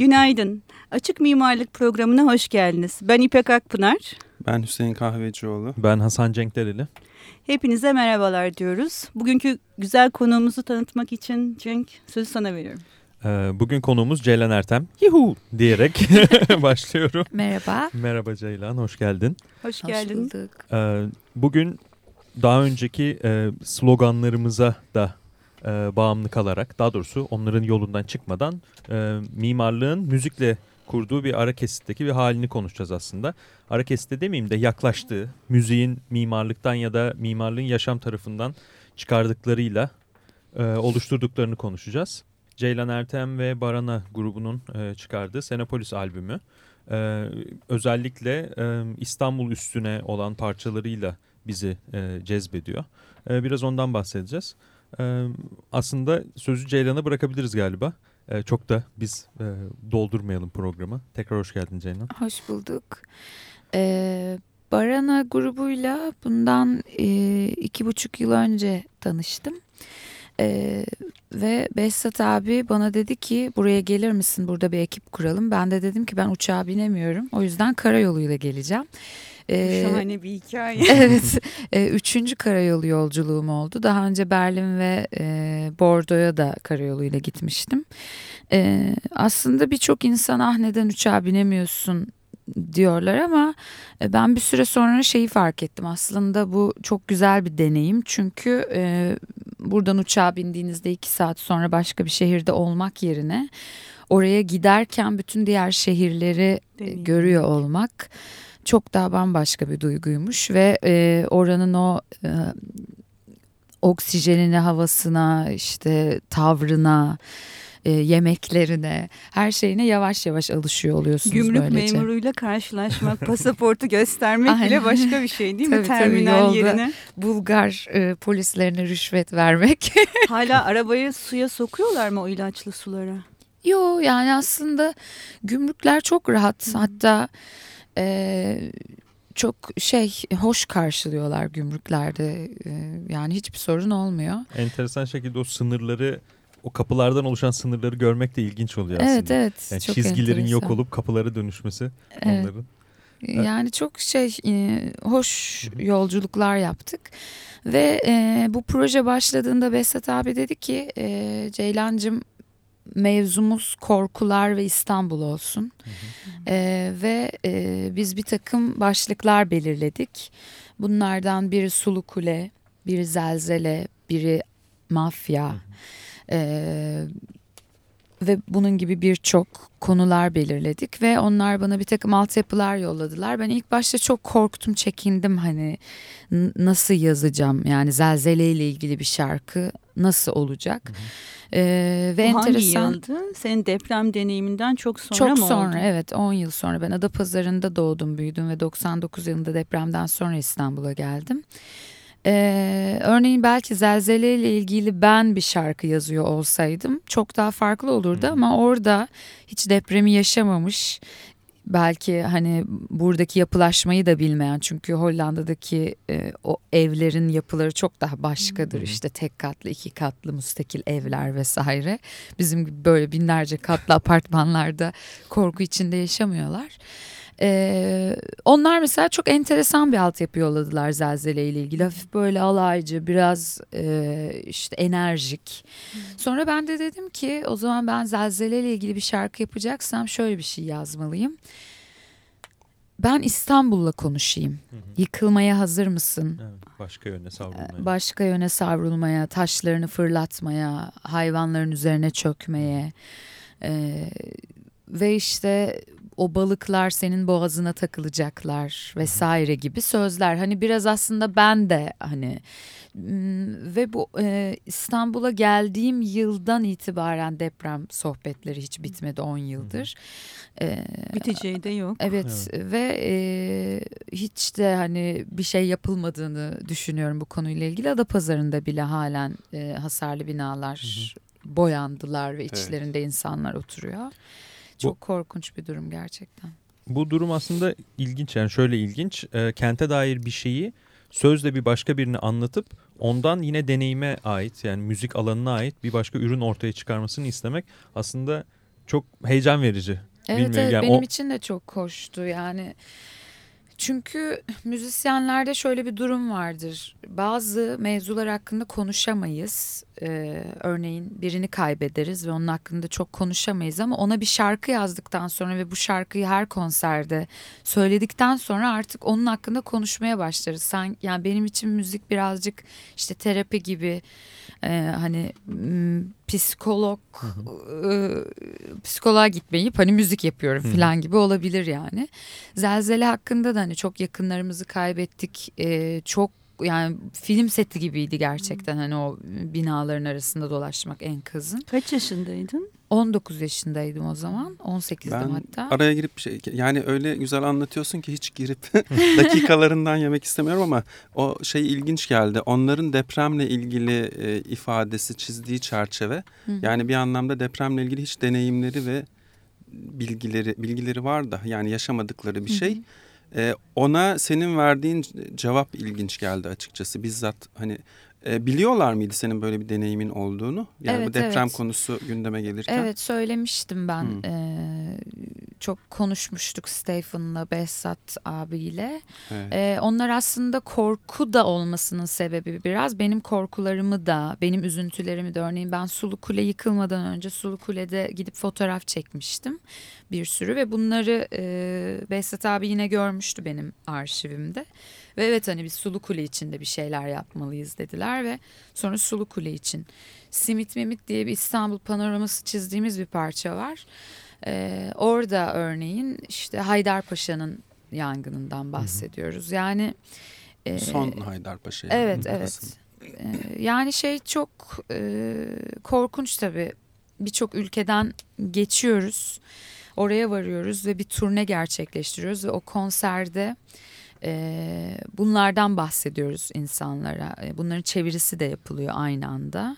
Günaydın. Açık Mimarlık Programı'na hoş geldiniz. Ben İpek Akpınar. Ben Hüseyin Kahvecioğlu. Ben Hasan Cenkdereli. Hepinize merhabalar diyoruz. Bugünkü güzel konuğumuzu tanıtmak için Cenk sözü sana veriyorum. Ee, bugün konuğumuz Ceylan Ertem. Yuhu diyerek başlıyorum. Merhaba. Merhaba Ceylan, hoş geldin. Hoş geldin. Hoş bulduk. Ee, bugün daha önceki e, sloganlarımıza da e, bağımlı kalarak, daha doğrusu onların yolundan çıkmadan e, mimarlığın müzikle kurduğu bir ara kesitteki bir halini konuşacağız aslında. Ara kesitte demeyeyim de yaklaştığı, müziğin mimarlıktan ya da mimarlığın yaşam tarafından çıkardıklarıyla e, oluşturduklarını konuşacağız. Ceylan Ertem ve Barana grubunun e, çıkardığı Senepolis albümü. E, özellikle e, İstanbul üstüne olan parçalarıyla bizi e, cezbediyor. E, biraz ondan bahsedeceğiz. E, aslında sözü Ceylan'a bırakabiliriz galiba. E, çok da biz e, doldurmayalım programı. Tekrar hoş geldin Ceylan. Hoş bulduk. Ee, Barana grubuyla bundan e, iki buçuk yıl önce tanıştım. Ee, ve Behzat abi bana dedi ki buraya gelir misin burada bir ekip kuralım. Ben de dedim ki ben uçağa binemiyorum. O yüzden karayoluyla geleceğim. Ee, Şahane bir hikaye. evet. E, üçüncü karayolu yolculuğum oldu. Daha önce Berlin ve e, Bordo'ya da karayoluyla gitmiştim. E, aslında birçok insan ah neden uçağa binemiyorsun diyorlar ama e, ben bir süre sonra şeyi fark ettim. Aslında bu çok güzel bir deneyim. Çünkü e, buradan uçağa bindiğinizde iki saat sonra başka bir şehirde olmak yerine oraya giderken bütün diğer şehirleri Deneyim. görüyor olmak çok daha bambaşka bir duyguymuş ve e, oranın o e, oksijenine, havasına, işte tavrına, e, yemeklerine, her şeyine yavaş yavaş alışıyor oluyorsunuz Gümrük böylece. memuruyla karşılaşmak, pasaportu göstermek bile başka bir şey değil mi? Tabii, Terminal tabii, yerine. Bulgar e, polislerine rüşvet vermek. Hala arabayı suya sokuyorlar mı o ilaçlı sulara? Yo yani aslında gümrükler çok rahat. Hatta e, çok şey hoş karşılıyorlar gümrüklerde e, yani hiçbir sorun olmuyor. Enteresan şekilde o sınırları o kapılardan oluşan sınırları görmek de ilginç oluyor aslında. Evet evet. Yani çok çizgilerin enteresan. yok olup kapılara dönüşmesi evet. onların. Yani çok şey e, hoş yolculuklar yaptık ve e, bu proje başladığında Besat abi dedi ki e, Ceylancım mevzumuz korkular ve İstanbul olsun. Hı hı. Ee, ve e, biz bir takım başlıklar belirledik. Bunlardan biri Sulu Kule, biri Zelzele, biri Mafya. Hı hı. Ee, ve bunun gibi birçok konular belirledik ve onlar bana bir takım altyapılar yolladılar. Ben ilk başta çok korktum, çekindim hani nasıl yazacağım yani zelzele ile ilgili bir şarkı nasıl olacak? Hı hı. Ee, ve Bu enteresan. hangi yıldı? Senin deprem deneyiminden çok sonra çok mı Çok sonra oldu? evet 10 yıl sonra ben Adapazarı'nda doğdum büyüdüm ve 99 yılında depremden sonra İstanbul'a geldim. Ee, örneğin belki zelzele ile ilgili ben bir şarkı yazıyor olsaydım çok daha farklı olurdu hmm. ama orada hiç depremi yaşamamış belki hani buradaki yapılaşmayı da bilmeyen çünkü Hollanda'daki e, o evlerin yapıları çok daha başkadır hmm. işte tek katlı iki katlı müstakil evler vesaire bizim gibi böyle binlerce katlı apartmanlarda korku içinde yaşamıyorlar. Ee, onlar mesela çok enteresan bir altyapı yolladılar Zelzele ile ilgili. Hafif böyle alaycı, biraz e, işte enerjik. Sonra ben de dedim ki o zaman ben Zelzele ile ilgili bir şarkı yapacaksam şöyle bir şey yazmalıyım. Ben İstanbul'la konuşayım. Hı hı. Yıkılmaya hazır mısın? Evet, başka yöne savrulmaya. Başka yöne savrulmaya, taşlarını fırlatmaya, hayvanların üzerine çökmeye. Ee, ve işte o balıklar senin boğazına takılacaklar vesaire gibi sözler. Hani biraz aslında ben de hani ve bu e, İstanbul'a geldiğim yıldan itibaren deprem sohbetleri hiç bitmedi 10 yıldır. E, Biteceği de yok. Evet, evet. ve e, hiç de hani bir şey yapılmadığını düşünüyorum bu konuyla ilgili. Adapazarı'nda bile halen e, hasarlı binalar hı hı. boyandılar ve içlerinde evet. insanlar oturuyor. Çok bu, korkunç bir durum gerçekten. Bu durum aslında ilginç yani şöyle ilginç. E, kente dair bir şeyi sözle bir başka birini anlatıp ondan yine deneyime ait yani müzik alanına ait bir başka ürün ortaya çıkarmasını istemek aslında çok heyecan verici. Evet, Bilmiyorum evet yani benim o- için de çok hoştu yani. Çünkü müzisyenlerde şöyle bir durum vardır. Bazı mevzular hakkında konuşamayız. Ee, örneğin birini kaybederiz ve onun hakkında çok konuşamayız ama ona bir şarkı yazdıktan sonra ve bu şarkıyı her konserde söyledikten sonra artık onun hakkında konuşmaya başlarız. Sen yani benim için müzik birazcık işte terapi gibi e, hani m, psikolog e, psikoloğa gitmeyip hani müzik yapıyorum falan gibi olabilir yani. Zelzele hakkında da hani çok yakınlarımızı kaybettik. E, çok yani film seti gibiydi gerçekten hani o binaların arasında dolaşmak enkazın. Kaç yaşındaydın? 19 yaşındaydım o zaman. 18'dim Ben hatta. araya girip bir şey yani öyle güzel anlatıyorsun ki hiç girip dakikalarından yemek istemiyorum ama o şey ilginç geldi. Onların depremle ilgili e, ifadesi çizdiği çerçeve Hı. yani bir anlamda depremle ilgili hiç deneyimleri ve bilgileri bilgileri var da yani yaşamadıkları bir şey. E, ona senin verdiğin cevap ilginç geldi açıkçası. Bizzat hani e, biliyorlar mıydı senin böyle bir deneyimin olduğunu? Yani bu Evet, deprem evet. konusu gündeme gelirken. Evet söylemiştim ben. Hı. Ee, çok konuşmuştuk Stephen'la Behzat abiyle. Evet. Ee, onlar aslında korku da olmasının sebebi biraz benim korkularımı da benim üzüntülerimi de örneğin ben Sulu Kule yıkılmadan önce Sulu Kule'de gidip fotoğraf çekmiştim bir sürü ve bunları e, Behzat abi yine görmüştü benim arşivimde. Ve evet hani biz Sulu Kule için de bir şeyler yapmalıyız dediler ve sonra Sulu Kule için Simit Mimit diye bir İstanbul panoraması çizdiğimiz bir parça var. Ee, orada örneğin işte Haydarpaşa'nın yangınından bahsediyoruz. Yani e, Son Haydarpaşa. evet, evet. aslında. e, yani şey çok e, korkunç tabii. Birçok ülkeden geçiyoruz. Oraya varıyoruz ve bir turne gerçekleştiriyoruz ve o konserde e, bunlardan bahsediyoruz insanlara. E, bunların çevirisi de yapılıyor aynı anda.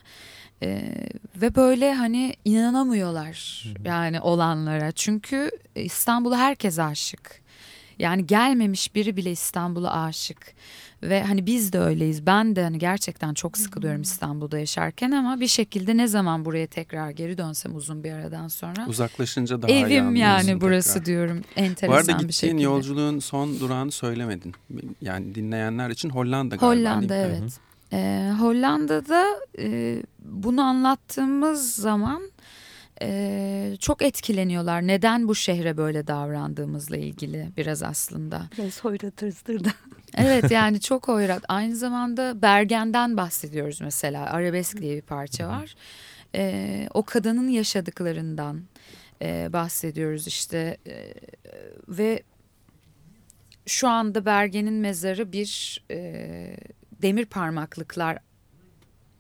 E, ve böyle hani inanamıyorlar yani olanlara. Çünkü İstanbul'a herkes aşık. Yani gelmemiş biri bile İstanbul'a aşık. Ve hani biz de öyleyiz. Ben de hani gerçekten çok sıkılıyorum İstanbul'da yaşarken ama bir şekilde ne zaman buraya tekrar geri dönsem uzun bir aradan sonra Uzaklaşınca daha iyi evim yani burası tekrar. diyorum Bu arada enteresan bir gittiğin şekilde. yolculuğun son durağını söylemedin. Yani dinleyenler için Hollanda galiba. Hollanda evet. Ee, Hollanda'da e, bunu anlattığımız zaman e, çok etkileniyorlar. Neden bu şehre böyle davrandığımızla ilgili biraz aslında. Biraz hoyratızdır da. Evet yani çok hoyrat. Aynı zamanda Bergen'den bahsediyoruz mesela. Arabesk diye bir parça var. Ee, o kadının yaşadıklarından e, bahsediyoruz işte. E, ve şu anda Bergen'in mezarı bir e, demir parmaklıklar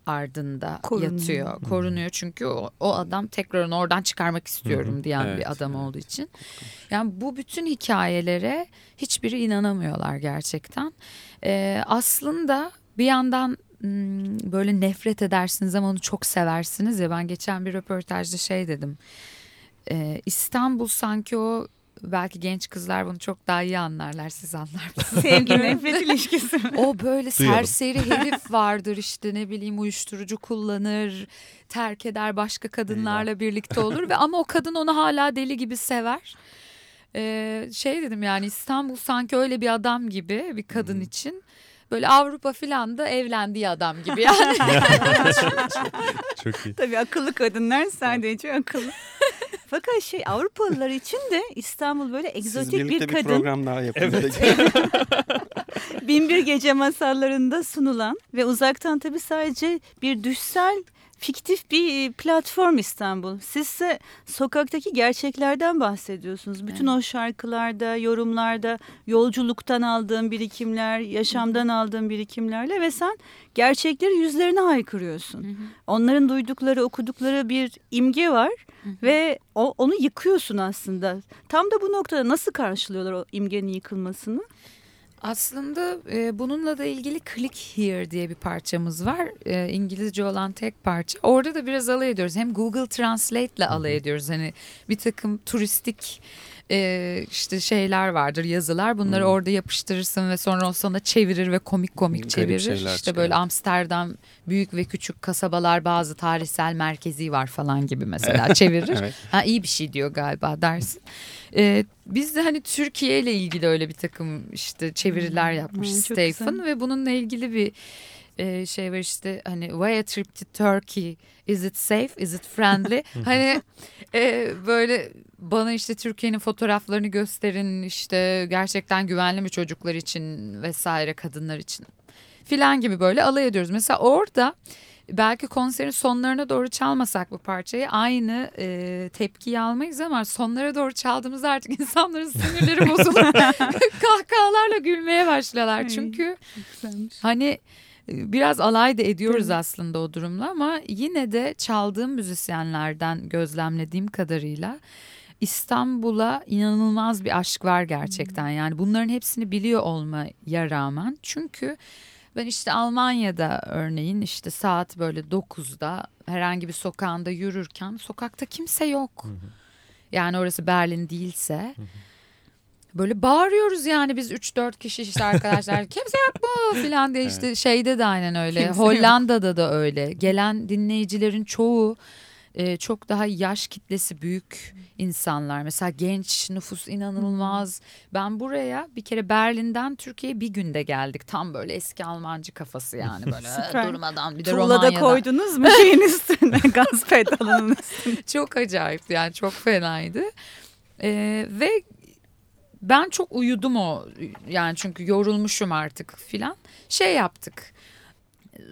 ardında Korunuyor. yatıyor. Korunuyor çünkü o, o adam tekrar onu oradan çıkarmak istiyorum Hı hı. diyen Evet, bir adam evet. olduğu için. Yani bu bütün hikayelere hiçbiri inanamıyorlar gerçekten. Ee, aslında bir yandan hmm, böyle nefret edersiniz ama onu çok seversiniz ya ben geçen bir röportajda şey dedim. Ee, İstanbul sanki o belki genç kızlar bunu çok daha iyi anlarlar siz anlar mısınız? Sevgi nefret ilişkisi. O böyle Duyalım. serseri herif vardır işte ne bileyim uyuşturucu kullanır, terk eder başka kadınlarla birlikte olur ve ama o kadın onu hala deli gibi sever. Ee, şey dedim yani İstanbul sanki öyle bir adam gibi bir kadın için. Böyle Avrupa filan da evlendiği adam gibi yani. Çok iyi. Tabii akıllı kadınlar sadece akıllı. Fakat şey Avrupalılar için de İstanbul böyle egzotik bir birlikte bir, kadın. program daha yapın. Binbir Gece masallarında sunulan ve uzaktan tabii sadece bir düşsel fiktif bir e, platform İstanbul. Sizse sokaktaki gerçeklerden bahsediyorsunuz. Bütün o şarkılarda, yorumlarda yolculuktan aldığın birikimler, yaşamdan aldığın birikimlerle ve sen gerçekleri yüzlerine haykırıyorsun. Onların duydukları, okudukları bir imge var ve o, onu yıkıyorsun aslında. Tam da bu noktada nasıl karşılıyorlar o imgenin yıkılmasını? Aslında e, bununla da ilgili Click Here diye bir parçamız var. E, İngilizce olan tek parça. Orada da biraz alay ediyoruz. Hem Google Translate ile alay ediyoruz. Hani bir takım turistik e, işte şeyler vardır yazılar bunları Hmm. orada yapıştırırsın ve sonra o sana çevirir ve komik komik Garip çevirir. İşte böyle çıkıyor. Amsterdam büyük ve küçük kasabalar bazı tarihsel merkezi var falan gibi mesela çevirir. Evet. Ha iyi bir şey diyor galiba dersin. Ee, biz de hani Türkiye ile ilgili öyle bir takım işte çeviriler yapmış Hmm, Stephen ve bununla ilgili bir e, şey var işte hani why a trip to Turkey is it safe is it friendly hani e, böyle bana işte Türkiye'nin fotoğraflarını gösterin işte gerçekten güvenli mi çocuklar için vesaire kadınlar için filan gibi böyle alay ediyoruz. Mesela orada belki konserin sonlarına doğru çalmasak bu parçayı aynı e, tepkiyi almayız ama sonlara doğru çaldığımızda artık insanların sinirleri bozulup kahkahalarla gülmeye başlıyorlar. Ay. Çünkü Güzelmiş. hani biraz alay da ediyoruz aslında o durumla ama yine de çaldığım müzisyenlerden gözlemlediğim kadarıyla İstanbul'a inanılmaz bir aşk var gerçekten. Yani bunların hepsini biliyor olmaya rağmen çünkü ben işte Almanya'da örneğin işte saat böyle 9'da herhangi bir sokağında yürürken sokakta kimse yok. Yani orası Berlin değilse. Böyle bağırıyoruz yani biz 3-4 kişi işte arkadaşlar kimse yok mu filan diye işte şeyde de aynen öyle. Kimse yok. Hollanda'da da öyle. Gelen dinleyicilerin çoğu e, çok daha yaş kitlesi büyük insanlar. Mesela genç nüfus inanılmaz. Ben buraya bir kere Berlin'den Türkiye'ye bir günde geldik. Tam böyle eski Almancı kafası yani böyle durmadan bir de Tuğla'da Romanya'da. koydunuz mu şeyin üstüne gaz pedalının üstüne? çok acayipti yani çok fenaydı. Ee, ve ben çok uyudum o yani çünkü yorulmuşum artık filan. Şey yaptık.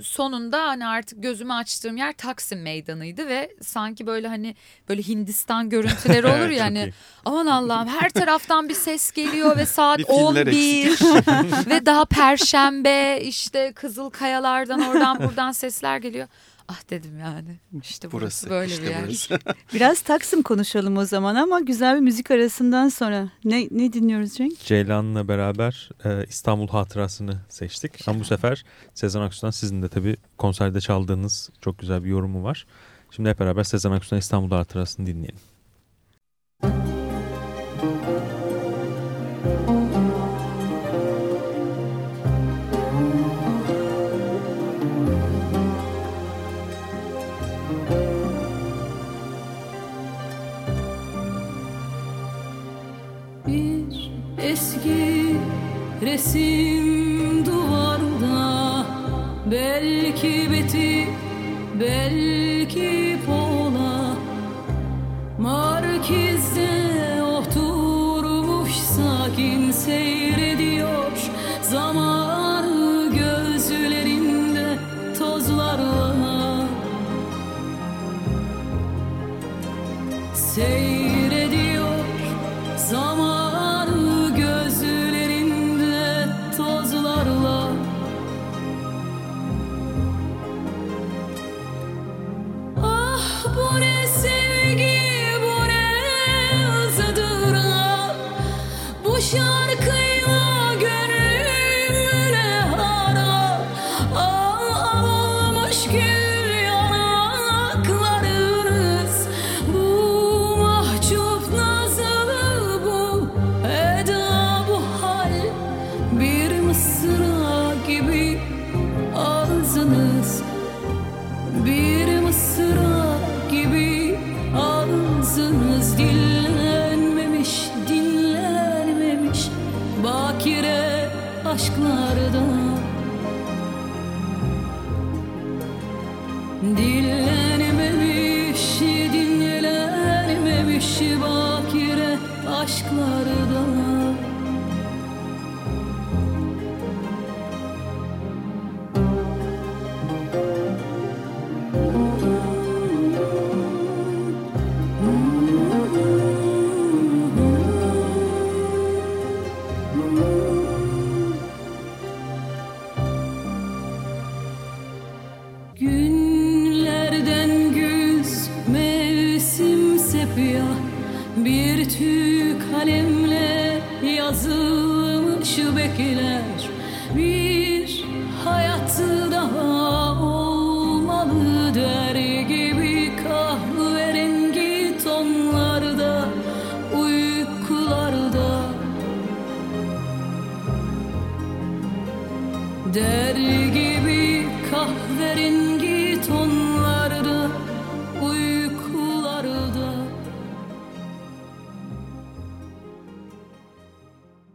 Sonunda hani artık gözümü açtığım yer Taksim Meydanı'ydı ve sanki böyle hani böyle Hindistan görüntüleri olur ya hani aman Allah'ım her taraftan bir ses geliyor ve saat Bir filler 11 ve daha perşembe işte Kızıl Kayalardan oradan buradan sesler geliyor. Ah dedim yani işte burası, Burası böyle işte bir yer. burası. Biraz Taksim konuşalım o zaman ama güzel bir müzik arasından sonra. Ne, ne dinliyoruz Cenk? Ceylan'la beraber e, İstanbul Hatırası'nı seçtik. Ama bu sefer Sezen Aksu'dan sizin de tabii konserde çaldığınız çok güzel bir yorumu var. Şimdi hep beraber Sezen Aksu'dan İstanbul Hatırası'nı dinleyelim. Belki Beti, belki Pola Markizde oturmuş sakin seyrediyor. Zamanı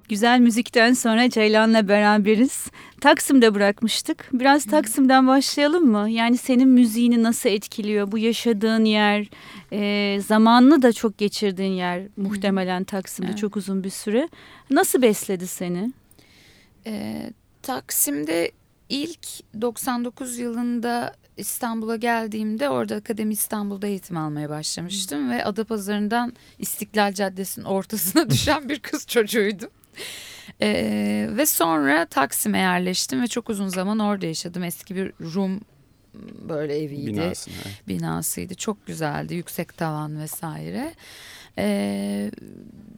Güzel müzikten sonra Ceylan'la beraberiz. Taksim'de bırakmıştık. Biraz Taksim'den başlayalım mı? Yani senin müziğini nasıl etkiliyor? Bu yaşadığın yer, e, zamanını da çok geçirdiğin yer muhtemelen Taksim'de Evet. çok uzun bir süre. Nasıl besledi seni? Ee, Taksim'de ilk 99 yılında İstanbul'a geldiğimde orada Akademi İstanbul'da eğitim almaya başlamıştım ve Adapazarı'ndan İstiklal Caddesi'nin ortasına düşen bir kız çocuğuydum. Ee, ve sonra Taksim'e yerleştim ve çok uzun zaman orada yaşadım. Eski bir Rum böyle eviydi Binasını. evet. binasıydı. Çok güzeldi. Yüksek tavan vesaire. Ee,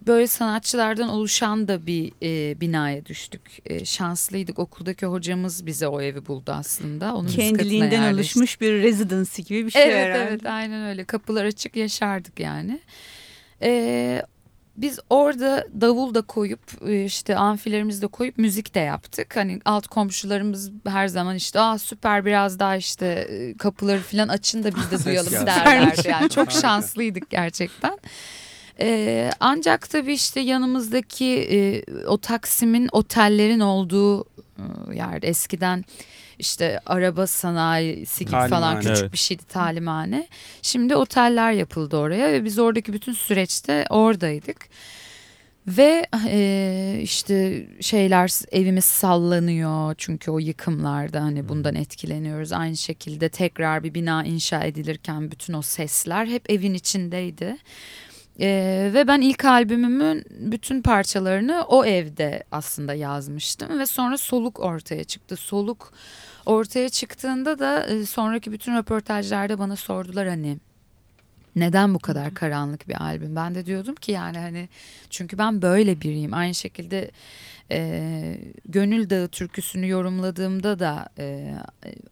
böyle sanatçılardan oluşan da bir e, binaya düştük. E, şanslıydık. Okuldaki hocamız bize o evi buldu aslında. Onun Kendiliğinden oluşmuş bir residency gibi bir şey Evet herhalde. evet aynen öyle. Kapılar açık yaşardık yani. Ee, biz orada davul da koyup e, işte amfilerimizi de koyup müzik de yaptık. Hani alt komşularımız her zaman işte aa süper biraz daha işte e, kapıları falan açın da biz de duyalım derlerdi. Yani çok şanslıydık gerçekten. Ee, ancak tabii işte yanımızdaki e, o Taksim'in otellerin olduğu e, yerde eskiden işte araba sanayisi gibi falan Talimhane. küçük Evet. bir şeydi talimhane. Şimdi oteller yapıldı oraya ve biz oradaki bütün süreçte oradaydık. Ve e, işte şeyler evimiz sallanıyor çünkü o yıkımlarda hani bundan etkileniyoruz. Aynı şekilde tekrar bir bina inşa edilirken bütün o sesler hep evin içindeydi. Ee, ve ben ilk albümümün bütün parçalarını o evde aslında yazmıştım ve sonra soluk ortaya çıktı. Soluk ortaya çıktığında da e, sonraki bütün röportajlarda bana sordular hani neden bu kadar karanlık bir albüm? Ben de diyordum ki yani hani çünkü ben böyle biriyim. Aynı şekilde e, Gönül Dağı türküsünü yorumladığımda da e,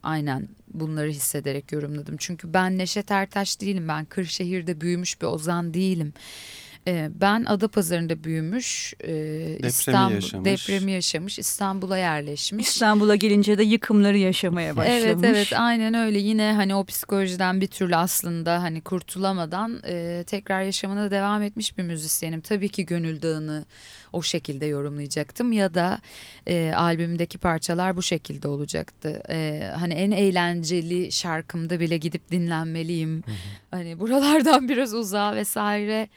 aynen bunları hissederek yorumladım. Çünkü ben Neşet Ertaş değilim. Ben Kırşehir'de büyümüş bir ozan değilim. E, ben Adapazarı'nda büyümüş, e, İstanbul, yaşamış. depremi yaşamış, İstanbul'a yerleşmiş. İstanbul'a gelince de yıkımları yaşamaya başlamış. Evet evet aynen öyle yine hani o psikolojiden bir türlü aslında hani kurtulamadan e, tekrar yaşamına devam etmiş bir müzisyenim. Tabii ki Gönül Dağı'nı o şekilde yorumlayacaktım ya da e, albümdeki parçalar bu şekilde olacaktı. E, hani en eğlenceli şarkımda bile gidip dinlenmeliyim. Hani buralardan biraz uzağa vesaire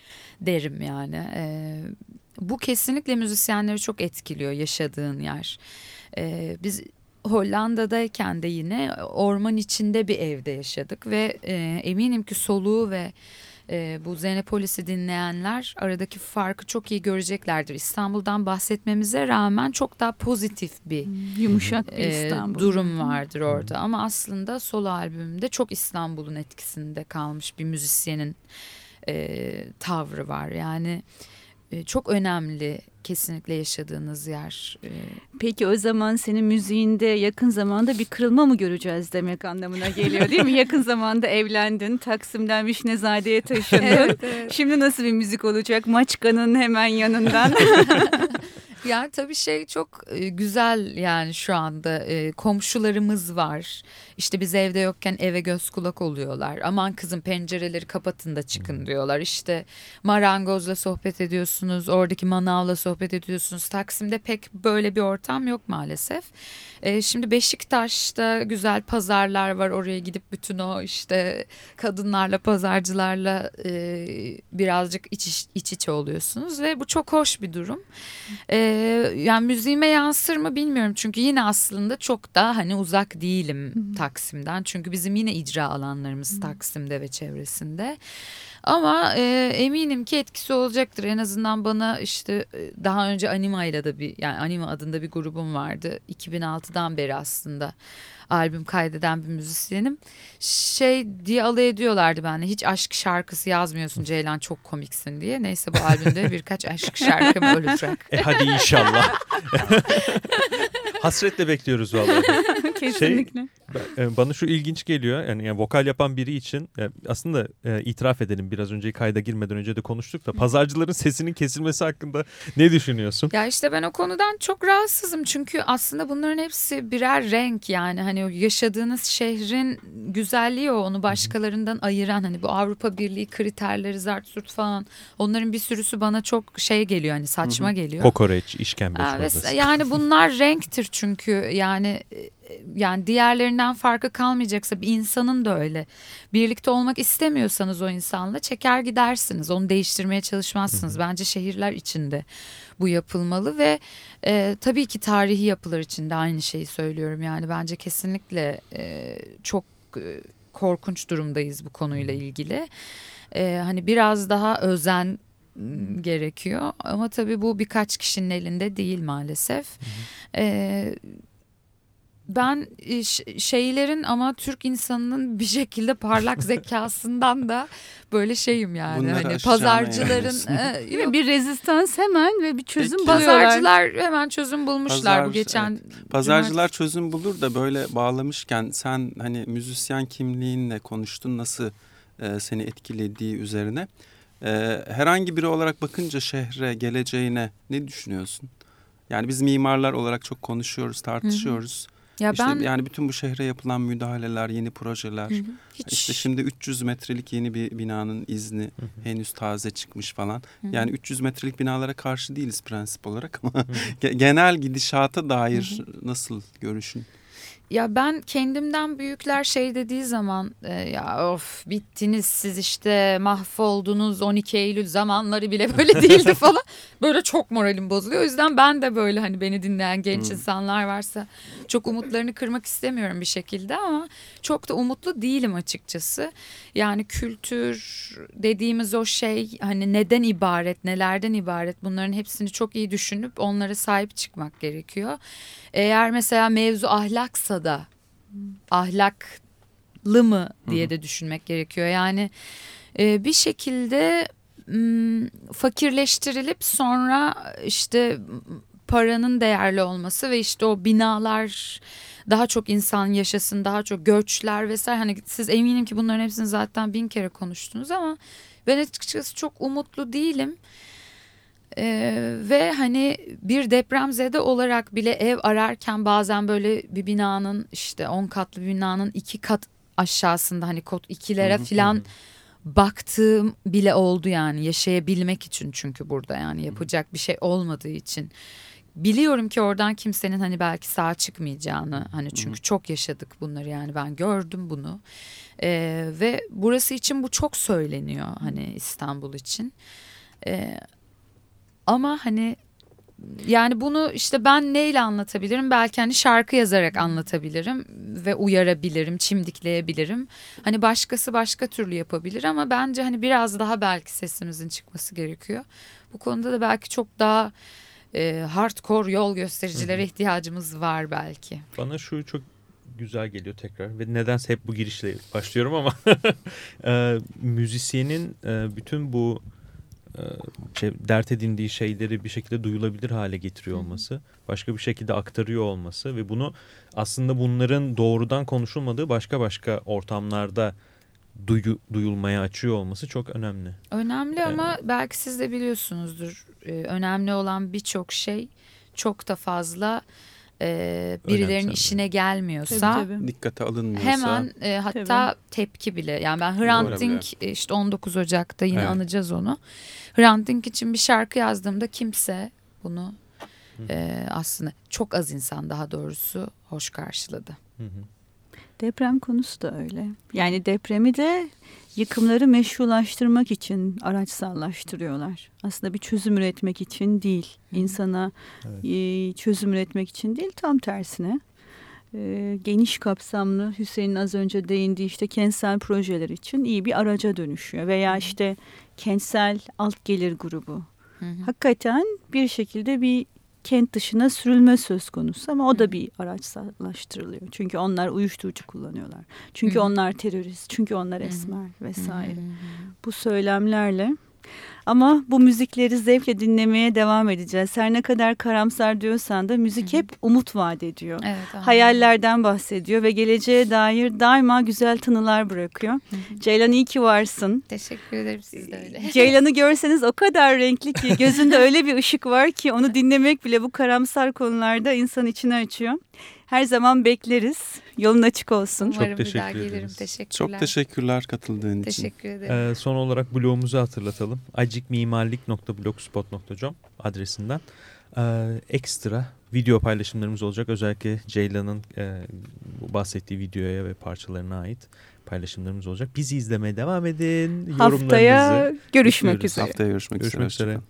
derim yani. E, bu kesinlikle müzisyenleri çok etkiliyor yaşadığın yer. E, biz Hollanda'dayken de yine orman içinde bir evde yaşadık ve e, eminim ki soluğu ve e, bu Zenepolis'i dinleyenler aradaki farkı çok iyi göreceklerdir. İstanbul'dan bahsetmemize rağmen çok daha pozitif bir Yumuşak bir e, İstanbul. durum vardır orada ama aslında solo albümümde çok İstanbul'un etkisinde kalmış bir müzisyenin e, tavrı var. Yani e, çok önemli kesinlikle yaşadığınız yer. E, Peki o zaman senin müziğinde yakın zamanda bir kırılma mı göreceğiz demek anlamına geliyor değil mi? yakın zamanda evlendin, Taksim'den Vişnezade'ye taşındın. Şimdi nasıl bir müzik olacak? Maçka'nın hemen yanından. Yani tabii şey çok e, güzel yani şu anda e, komşularımız var. İşte biz evde yokken eve göz kulak oluyorlar. Aman kızım pencereleri kapatın da çıkın diyorlar. İşte marangozla sohbet ediyorsunuz, oradaki manavla sohbet ediyorsunuz. Taksim'de pek böyle bir ortam yok maalesef. E, şimdi Beşiktaş'ta güzel pazarlar var. Oraya gidip bütün o işte kadınlarla, pazarcılarla birazcık iç, iç, iç içe oluyorsunuz ve bu çok hoş bir durum. Ee, yani müziğime yansır mı bilmiyorum çünkü yine aslında çok da hani uzak değilim Taksim'den çünkü bizim yine icra alanlarımız Taksim'de ve çevresinde. Ama e, eminim ki etkisi olacaktır. En azından bana işte e, daha önce Anima ile de bir yani Anima adında bir grubum vardı. 2006'dan beri aslında albüm kaydeden bir müzisyenim. Şey diye alay ediyorlardı benimle. Hiç aşk şarkısı yazmıyorsun Ceylan çok komiksin diye. Neyse bu albümde birkaç aşk şarkım olacak. E hadi inşallah. Hasretle bekliyoruz vallahi. Kesinlikle. Ben- e, Bana şu ilginç geliyor. Yani, yani vokal yapan biri için e, aslında e, itiraf edelim biraz önce kayda girmeden önce de konuştuk da pazarcıların sesinin kesilmesi hakkında ne düşünüyorsun? Ya işte ben o konudan çok rahatsızım çünkü aslında bunların hepsi birer renk yani hani o yaşadığınız şehrin güzelliği o onu başkalarından ayıran hani bu Avrupa Birliği kriterleri zart zurt falan onların bir sürüsü bana çok şey geliyor hani saçma geliyor. Kokoreç, işkembe çorbası. yani bunlar renktir çünkü yani e, yani diğerlerinden farkı kalmayacaksa bir insanın da öyle. Birlikte olmak istemiyorsanız o insanla çeker gidersiniz. Onu değiştirmeye çalışmazsınız. Bence şehirler içinde bu yapılmalı ve e, tabii ki tarihi yapılar için de aynı şeyi söylüyorum. Yani bence kesinlikle e, çok e, korkunç durumdayız bu konuyla ilgili. E, hani biraz daha özen gerekiyor ama tabii bu birkaç kişinin elinde değil maalesef. E, ben e, ş- şeylerin ama Türk insanının bir şekilde parlak zekasından da böyle şeyim yani. Bunları hani pazarcıların e, Değil mi? yok, Bir rezistans hemen ve bir çözüm Peki. buluyorlar. pazarcılar hemen çözüm bulmuşlar bu Pazar- geçen Pazarcılar çözüm bulur da böyle bağlamışken sen hani müzisyen kimliğinle konuştun nasıl e, seni etkilediği üzerine. E, herhangi biri olarak bakınca şehre, geleceğine ne düşünüyorsun? Yani biz mimarlar olarak çok konuşuyoruz, tartışıyoruz. Ya İşte ben yani bütün bu şehre yapılan müdahaleler, yeni projeler. Hı hı. hiç İşte şimdi 300 metrelik yeni bir binanın izni henüz taze çıkmış falan. Yani 300 metrelik binalara karşı değiliz prensip olarak ama ge- genel gidişata dair nasıl görüşün? Ya ben kendimden büyükler şey dediği zaman e, ya of bittiniz siz işte mahvoldunuz 12 Eylül zamanları bile böyle değildi falan. Böyle çok moralim bozuluyor. O yüzden ben de böyle hani beni dinleyen genç insanlar varsa çok umutlarını kırmak istemiyorum bir şekilde ama çok da umutlu değilim açıkçası. Yani kültür dediğimiz o şey hani neden ibaret, nelerden ibaret bunların hepsini çok iyi düşünüp onlara sahip çıkmak gerekiyor. Eğer mesela mevzu ahlaksa da ahlaklı mı diye de düşünmek gerekiyor. Yani e, bir şekilde fakirleştirilip sonra işte paranın değerli olması ve işte o binalar daha çok insan yaşasın, daha çok göçler vesaire. Hani siz eminim ki bunların hepsini zaten bin kere konuştunuz ama ben açıkçası çok umutlu değilim. Ee, ve hani bir depremzede olarak bile ev ararken bazen böyle bir binanın işte 10 katlı bir binanın iki kat aşağısında hani kod ikilere falan baktığım bile oldu yani yaşayabilmek için çünkü burada yani yapacak bir şey olmadığı için. Biliyorum ki oradan kimsenin hani belki sağ çıkmayacağını hani çünkü çok yaşadık bunları yani ben gördüm bunu. Ee, ve burası için bu çok söyleniyor hani İstanbul için. Ee, ama hani yani bunu işte ben neyle anlatabilirim? Belki hani şarkı yazarak anlatabilirim ve uyarabilirim, çimdikleyebilirim. Hani başkası başka türlü yapabilir ama bence hani biraz daha belki sesimizin çıkması gerekiyor. Bu konuda da belki çok daha e, hardcore yol göstericilere ihtiyacımız var belki. Bana şu çok güzel geliyor tekrar ve nedense hep bu girişle başlıyorum ama e, müzisyenin e, bütün bu dert edindiği şeyleri bir şekilde duyulabilir hale getiriyor olması, başka bir şekilde aktarıyor olması ve bunu aslında bunların doğrudan konuşulmadığı başka başka ortamlarda duyu, duyulmaya açıyor olması çok önemli. Önemli ama belki siz de biliyorsunuzdur. Ee, önemli olan birçok şey çok da fazla e, birilerinin Önemsenmiyor. işine gelmiyorsa Tabii, tabii. Dikkate alınmıyorsa hemen e, hatta tepki bile. Yani ben Hrant Dink e, işte 19 Ocak'ta yine Evet. anacağız onu. Hrant Dink için bir şarkı yazdığımda kimse bunu e, aslında çok az insan daha doğrusu hoş karşıladı. Hı hı. Deprem konusu da öyle. Yani depremi de yıkımları meşrulaştırmak için araçsallaştırıyorlar. Aslında bir çözüm üretmek için değil. İnsana Evet. e, çözüm üretmek için değil tam tersine. E, geniş kapsamlı Hüseyin'in az önce değindiği işte kentsel projeler için iyi bir araca dönüşüyor. Veya işte kentsel alt gelir grubu. Hı hı. Hakikaten bir şekilde bir kent dışına sürülme söz konusu ama o da bir araçsallaştırılıyor. Çünkü onlar uyuşturucu kullanıyorlar. Çünkü onlar terörist, çünkü onlar esmer vesaire. Bu söylemlerle Ama bu müzikleri zevkle dinlemeye devam edeceğiz. Her ne kadar karamsar diyorsan da müzik hep umut vaat ediyor. Evet. Hayallerden bahsediyor ve geleceğe dair daima güzel tınılar bırakıyor. Ceylan iyi ki varsın. Teşekkür ederim siz de öyle. Ceylan'ı görseniz o kadar renkli ki gözünde öyle bir ışık var ki onu dinlemek bile bu karamsar konularda insan içini açıyor. Her zaman bekleriz. Yolun açık olsun. Umarım bir daha teşekkür gelirim. ederiz. Teşekkürler. Çok teşekkürler katıldığın için. Teşekkür ederim. Ee, son olarak blogumuzu hatırlatalım. acikmimarlik.blogspot.com adresinden ee, ekstra video paylaşımlarımız olacak. Özellikle Ceylan'ın e, bahsettiği videoya ve parçalarına ait paylaşımlarımız olacak. Bizi izlemeye devam edin. Haftaya Yorumlarınızı görüşmek üzere. Haftaya görüşmek, Görüşmek üzere. üzere.